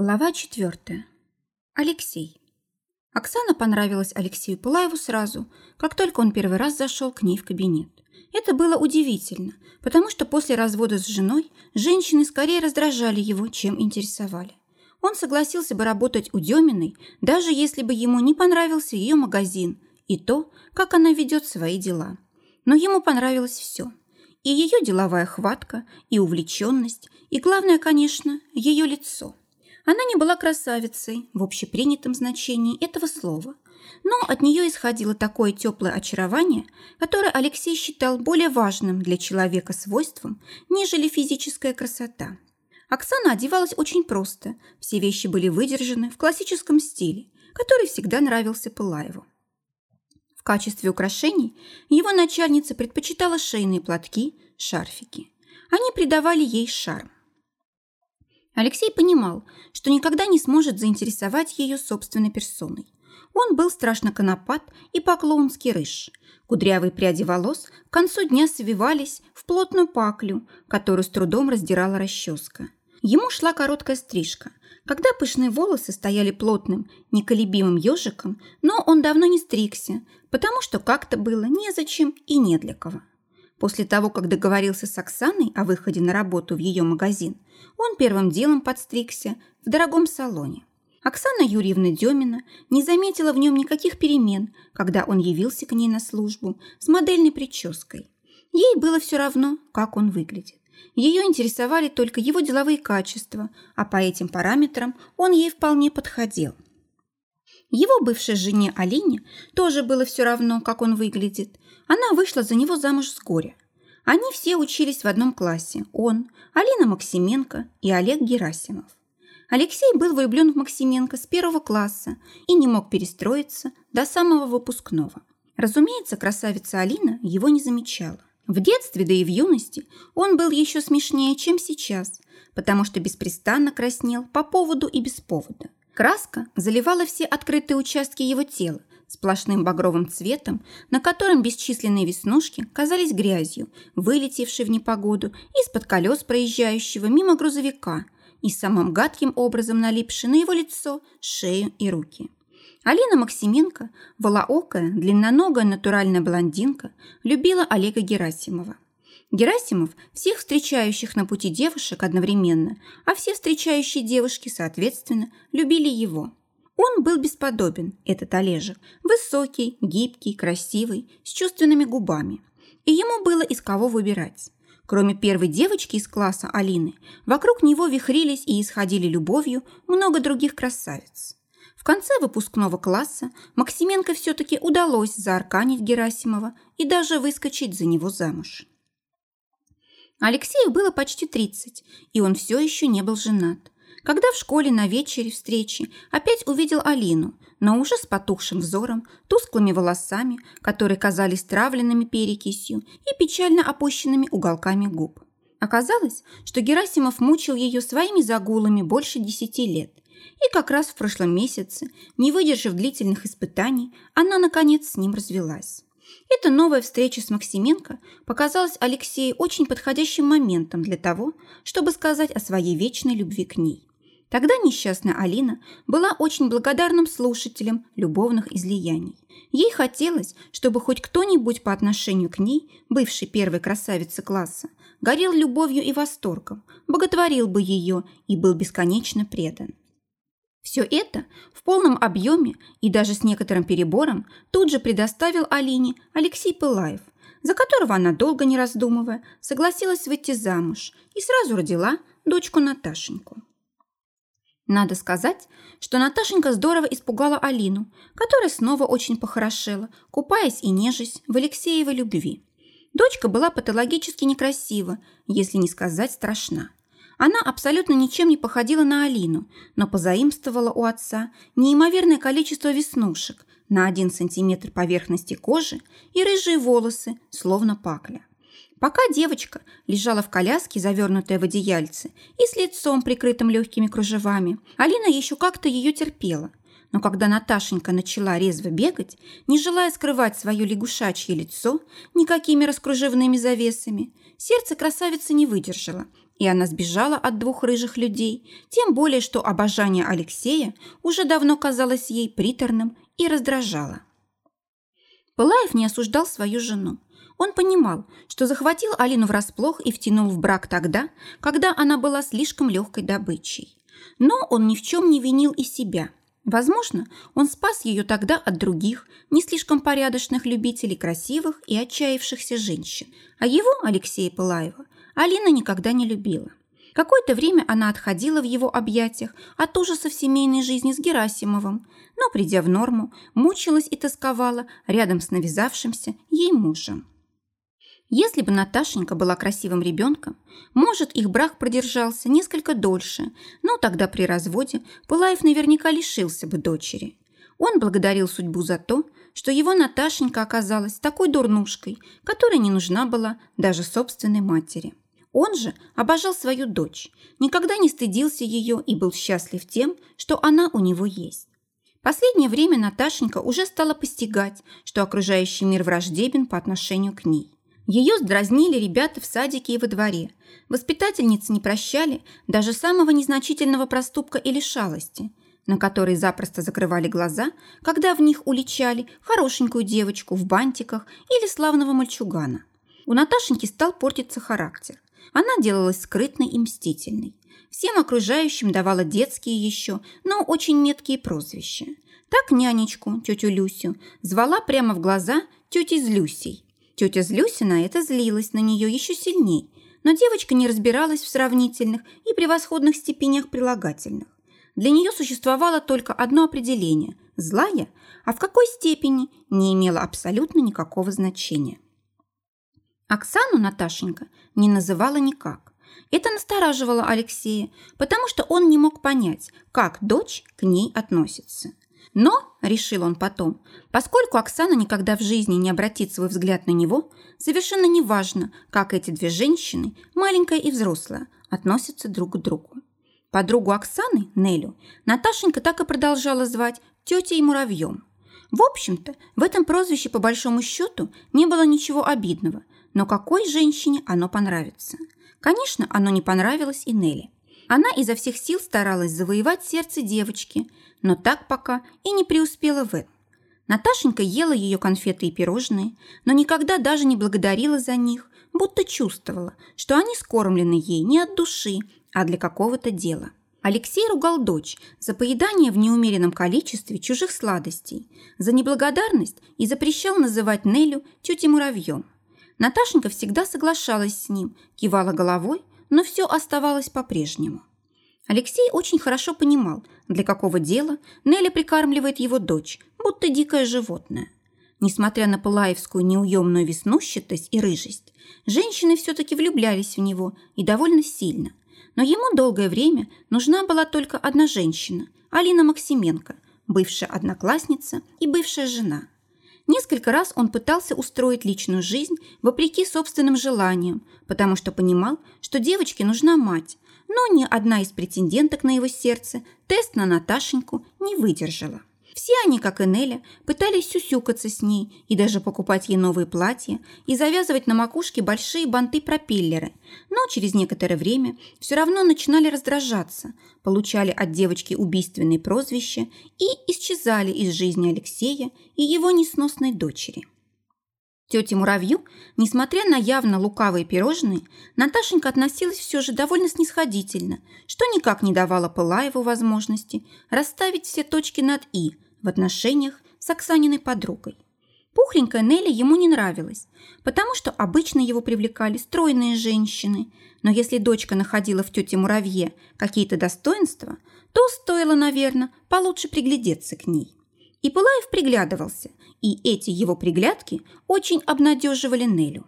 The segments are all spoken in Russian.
Глава четвертая. Алексей. Оксана понравилась Алексею Пылаеву сразу, как только он первый раз зашел к ней в кабинет. Это было удивительно, потому что после развода с женой женщины скорее раздражали его, чем интересовали. Он согласился бы работать у Деминой, даже если бы ему не понравился ее магазин и то, как она ведет свои дела. Но ему понравилось все. И ее деловая хватка, и увлеченность, и, главное, конечно, ее лицо – она не была красавицей в общепринятом значении этого слова, но от нее исходило такое теплое очарование, которое Алексей считал более важным для человека свойством, нежели физическая красота. Оксана одевалась очень просто, все вещи были выдержаны в классическом стиле, который всегда нравился Пылаеву. В качестве украшений его начальница предпочитала шейные платки, шарфики. Они придавали ей шарм. Алексей понимал, что никогда не сможет заинтересовать ее собственной персоной. Он был страшно конопат и поклонский рыж. Кудрявые пряди волос к концу дня свивались в плотную паклю, которую с трудом раздирала расческа. Ему шла короткая стрижка, когда пышные волосы стояли плотным, неколебимым ежиком, но он давно не стригся, потому что как-то было незачем и не для кого. После того, как договорился с Оксаной о выходе на работу в ее магазин, он первым делом подстригся в дорогом салоне. Оксана Юрьевна Демина не заметила в нем никаких перемен, когда он явился к ней на службу с модельной прической. Ей было все равно, как он выглядит. Ее интересовали только его деловые качества, а по этим параметрам он ей вполне подходил. Его бывшей жене Алине тоже было все равно, как он выглядит. Она вышла за него замуж с горя. Они все учились в одном классе. Он, Алина Максименко и Олег Герасимов. Алексей был влюблен в Максименко с первого класса и не мог перестроиться до самого выпускного. Разумеется, красавица Алина его не замечала. В детстве, да и в юности он был еще смешнее, чем сейчас, потому что беспрестанно краснел по поводу и без повода. Краска заливала все открытые участки его тела сплошным багровым цветом, на котором бесчисленные веснушки казались грязью, вылетевшей в непогоду из-под колес проезжающего мимо грузовика и самым гадким образом налипшей на его лицо, шею и руки. Алина Максименко, волоокая, длинноногая натуральная блондинка, любила Олега Герасимова. Герасимов всех встречающих на пути девушек одновременно, а все встречающие девушки, соответственно, любили его. Он был бесподобен, этот Олежек, высокий, гибкий, красивый, с чувственными губами. И ему было из кого выбирать. Кроме первой девочки из класса Алины, вокруг него вихрились и исходили любовью много других красавиц. В конце выпускного класса Максименко все-таки удалось заарканить Герасимова и даже выскочить за него замуж. Алексею было почти 30, и он все еще не был женат. Когда в школе на вечере встречи опять увидел Алину, но уже с потухшим взором, тусклыми волосами, которые казались травленными перекисью и печально опущенными уголками губ. Оказалось, что Герасимов мучил ее своими загулами больше десяти лет. И как раз в прошлом месяце, не выдержав длительных испытаний, она, наконец, с ним развелась. Эта новая встреча с Максименко показалась Алексею очень подходящим моментом для того, чтобы сказать о своей вечной любви к ней. Тогда несчастная Алина была очень благодарным слушателем любовных излияний. Ей хотелось, чтобы хоть кто-нибудь по отношению к ней, бывшей первой красавице класса, горел любовью и восторгом, боготворил бы ее и был бесконечно предан. Все это в полном объеме и даже с некоторым перебором тут же предоставил Алине Алексей Пылаев, за которого она, долго не раздумывая, согласилась выйти замуж и сразу родила дочку Наташеньку. Надо сказать, что Наташенька здорово испугала Алину, которая снова очень похорошела, купаясь и нежась в Алексеевой любви. Дочка была патологически некрасива, если не сказать страшна. Она абсолютно ничем не походила на Алину, но позаимствовала у отца неимоверное количество веснушек на один сантиметр поверхности кожи и рыжие волосы, словно пакля. Пока девочка лежала в коляске, завернутая в одеяльце, и с лицом, прикрытым легкими кружевами, Алина еще как-то ее терпела. Но когда Наташенька начала резво бегать, не желая скрывать свое лягушачье лицо никакими раскружевными завесами, сердце красавицы не выдержало, и она сбежала от двух рыжих людей, тем более, что обожание Алексея уже давно казалось ей приторным и раздражало. Пылаев не осуждал свою жену. Он понимал, что захватил Алину врасплох и втянул в брак тогда, когда она была слишком легкой добычей. Но он ни в чем не винил и себя. Возможно, он спас ее тогда от других, не слишком порядочных любителей красивых и отчаявшихся женщин. А его, Алексея Пылаева, Алина никогда не любила. Какое-то время она отходила в его объятиях от ужасов семейной жизни с Герасимовым, но, придя в норму, мучилась и тосковала рядом с навязавшимся ей мужем. Если бы Наташенька была красивым ребенком, может, их брак продержался несколько дольше, но тогда при разводе Пылаев наверняка лишился бы дочери. Он благодарил судьбу за то, что его Наташенька оказалась такой дурнушкой, которая не нужна была даже собственной матери. Он же обожал свою дочь, никогда не стыдился ее и был счастлив тем, что она у него есть. Последнее время Наташенька уже стала постигать, что окружающий мир враждебен по отношению к ней. Ее сдразнили ребята в садике и во дворе. Воспитательницы не прощали даже самого незначительного проступка или шалости, на которые запросто закрывали глаза, когда в них уличали хорошенькую девочку в бантиках или славного мальчугана. У Наташеньки стал портиться характер. Она делалась скрытной и мстительной. Всем окружающим давала детские еще, но очень меткие прозвища. Так нянечку, тетю Люсю, звала прямо в глаза тетей Злюсей, Тетя Злюсина это злилась на нее еще сильней, но девочка не разбиралась в сравнительных и превосходных степенях прилагательных. Для нее существовало только одно определение – злая, а в какой степени – не имело абсолютно никакого значения. Оксану Наташенька не называла никак. Это настораживало Алексея, потому что он не мог понять, как дочь к ней относится. Но, решил он потом, поскольку Оксана никогда в жизни не обратит свой взгляд на него, совершенно неважно, как эти две женщины, маленькая и взрослая, относятся друг к другу. Подругу Оксаны, Нелю, Наташенька так и продолжала звать тетей муравьем. В общем-то, в этом прозвище по большому счету не было ничего обидного, но какой женщине оно понравится? Конечно, оно не понравилось и Нелли. Она изо всех сил старалась завоевать сердце девочки, но так пока и не преуспела в этом. Наташенька ела ее конфеты и пирожные, но никогда даже не благодарила за них, будто чувствовала, что они скормлены ей не от души, а для какого-то дела. Алексей ругал дочь за поедание в неумеренном количестве чужих сладостей, за неблагодарность и запрещал называть Нелю тетей муравьем. Наташенька всегда соглашалась с ним, кивала головой, но все оставалось по-прежнему. Алексей очень хорошо понимал, для какого дела Нелли прикармливает его дочь, будто дикое животное. Несмотря на пылаевскую неуемную веснущатость и рыжесть, женщины все-таки влюблялись в него и довольно сильно. Но ему долгое время нужна была только одна женщина – Алина Максименко, бывшая одноклассница и бывшая жена. Несколько раз он пытался устроить личную жизнь вопреки собственным желаниям, потому что понимал, что девочке нужна мать, но ни одна из претенденток на его сердце тест на Наташеньку не выдержала. Все они, как и Неля, пытались сюсюкаться с ней и даже покупать ей новые платья и завязывать на макушке большие банты-пропеллеры, но через некоторое время все равно начинали раздражаться, получали от девочки убийственные прозвища и исчезали из жизни Алексея и его несносной дочери. Тете Муравью, несмотря на явно лукавые пирожные, Наташенька относилась все же довольно снисходительно, что никак не давало Пылаеву возможности расставить все точки над «и» в отношениях с Оксаниной подругой. Пухленькая Нелли ему не нравилась, потому что обычно его привлекали стройные женщины, но если дочка находила в тете Муравье какие-то достоинства, то стоило, наверное, получше приглядеться к ней. И Пылаев приглядывался, и эти его приглядки очень обнадеживали Нелю.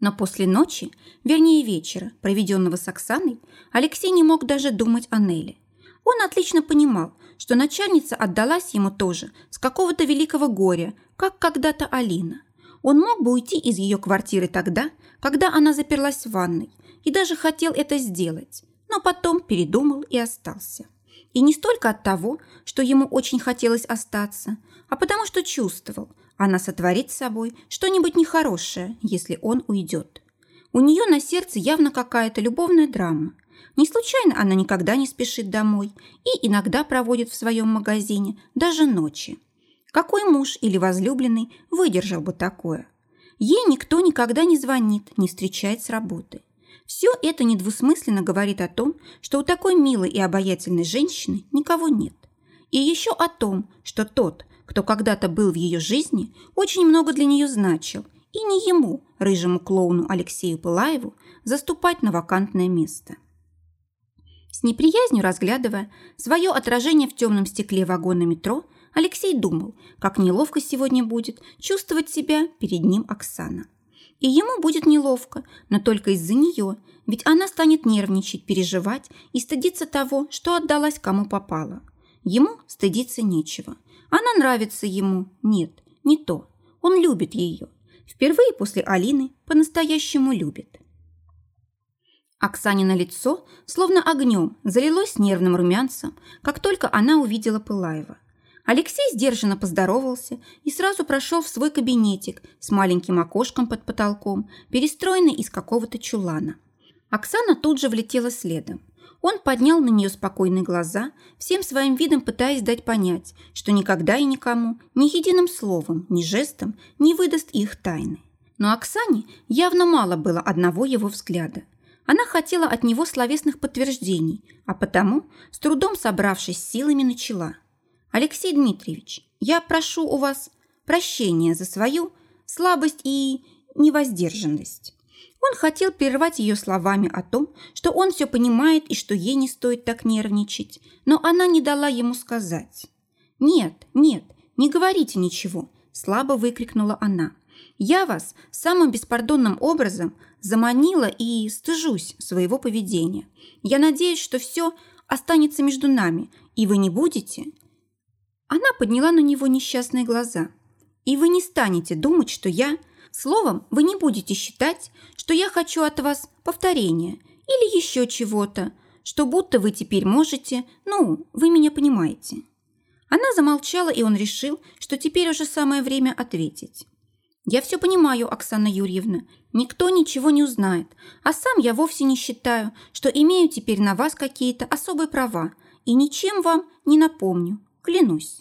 Но после ночи, вернее вечера, проведенного с Оксаной, Алексей не мог даже думать о Неле. Он отлично понимал, что начальница отдалась ему тоже с какого-то великого горя, как когда-то Алина. Он мог бы уйти из ее квартиры тогда, когда она заперлась в ванной, и даже хотел это сделать, но потом передумал и остался. И не столько от того, что ему очень хотелось остаться, а потому что чувствовал, она сотворит с собой что-нибудь нехорошее, если он уйдет. У нее на сердце явно какая-то любовная драма. Не случайно она никогда не спешит домой и иногда проводит в своем магазине даже ночи. Какой муж или возлюбленный выдержал бы такое? Ей никто никогда не звонит, не встречает с работы. Все это недвусмысленно говорит о том, что у такой милой и обаятельной женщины никого нет. И еще о том, что тот, кто когда-то был в ее жизни, очень много для нее значил, и не ему, рыжему клоуну Алексею Пылаеву, заступать на вакантное место. С неприязнью разглядывая свое отражение в темном стекле вагона метро, Алексей думал, как неловко сегодня будет чувствовать себя перед ним Оксана. И ему будет неловко, но только из-за нее, ведь она станет нервничать, переживать и стыдиться того, что отдалась кому попало. Ему стыдиться нечего. Она нравится ему. Нет, не то. Он любит ее. Впервые после Алины по-настоящему любит. Оксанина лицо, словно огнем, залилось нервным румянцем, как только она увидела Пылаева. Алексей сдержанно поздоровался и сразу прошел в свой кабинетик с маленьким окошком под потолком, перестроенный из какого-то чулана. Оксана тут же влетела следом. Он поднял на нее спокойные глаза, всем своим видом пытаясь дать понять, что никогда и никому, ни единым словом, ни жестом не выдаст их тайны. Но Оксане явно мало было одного его взгляда. Она хотела от него словесных подтверждений, а потому, с трудом собравшись силами, начала – Алексей Дмитриевич, я прошу у вас прощения за свою слабость и невоздержанность. Он хотел прервать ее словами о том, что он все понимает и что ей не стоит так нервничать, но она не дала ему сказать. «Нет, нет, не говорите ничего», – слабо выкрикнула она. «Я вас самым беспардонным образом заманила и стыжусь своего поведения. Я надеюсь, что все останется между нами, и вы не будете она подняла на него несчастные глаза. «И вы не станете думать, что я... Словом, вы не будете считать, что я хочу от вас повторения или еще чего-то, что будто вы теперь можете... Ну, вы меня понимаете». Она замолчала, и он решил, что теперь уже самое время ответить. «Я все понимаю, Оксана Юрьевна. Никто ничего не узнает. А сам я вовсе не считаю, что имею теперь на вас какие-то особые права и ничем вам не напомню. Клянусь.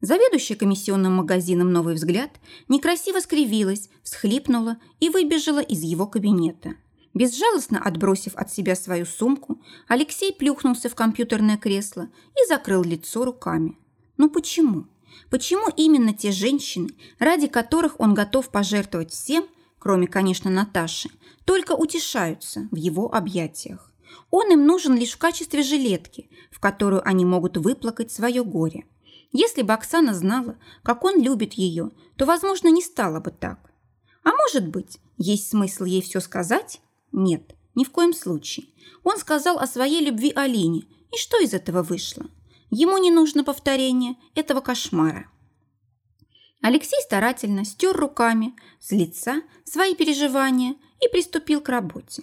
Заведующая комиссионным магазином «Новый взгляд» некрасиво скривилась, всхлипнула и выбежала из его кабинета. Безжалостно отбросив от себя свою сумку, Алексей плюхнулся в компьютерное кресло и закрыл лицо руками. Ну почему? Почему именно те женщины, ради которых он готов пожертвовать всем, кроме, конечно, Наташи, только утешаются в его объятиях? Он им нужен лишь в качестве жилетки, в которую они могут выплакать свое горе. Если бы Оксана знала, как он любит ее, то, возможно, не стало бы так. А может быть, есть смысл ей все сказать? Нет, ни в коем случае. Он сказал о своей любви Алине, и что из этого вышло? Ему не нужно повторение этого кошмара. Алексей старательно стер руками с лица свои переживания и приступил к работе.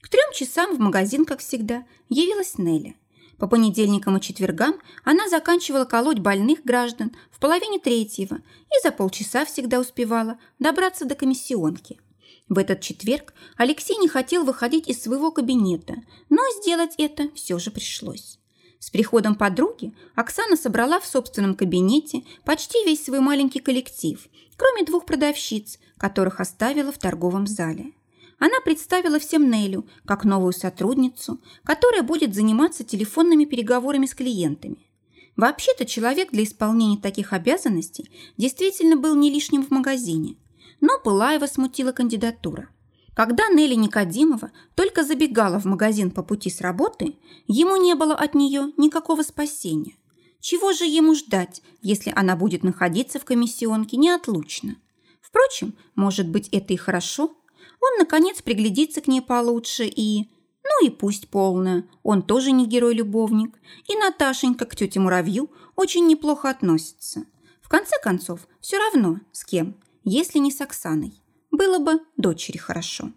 К трем часам в магазин, как всегда, явилась Нелли. По понедельникам и четвергам она заканчивала колоть больных граждан в половине третьего и за полчаса всегда успевала добраться до комиссионки. В этот четверг Алексей не хотел выходить из своего кабинета, но сделать это все же пришлось. С приходом подруги Оксана собрала в собственном кабинете почти весь свой маленький коллектив, кроме двух продавщиц, которых оставила в торговом зале она представила всем Нелю как новую сотрудницу, которая будет заниматься телефонными переговорами с клиентами. Вообще-то человек для исполнения таких обязанностей действительно был не лишним в магазине, но Пылаева смутила кандидатура. Когда Нелли Никодимова только забегала в магазин по пути с работы, ему не было от нее никакого спасения. Чего же ему ждать, если она будет находиться в комиссионке неотлучно? Впрочем, может быть, это и хорошо – он, наконец, приглядится к ней получше и... Ну и пусть полная, он тоже не герой-любовник. И Наташенька к тете Муравью очень неплохо относится. В конце концов, все равно с кем, если не с Оксаной. Было бы дочери хорошо.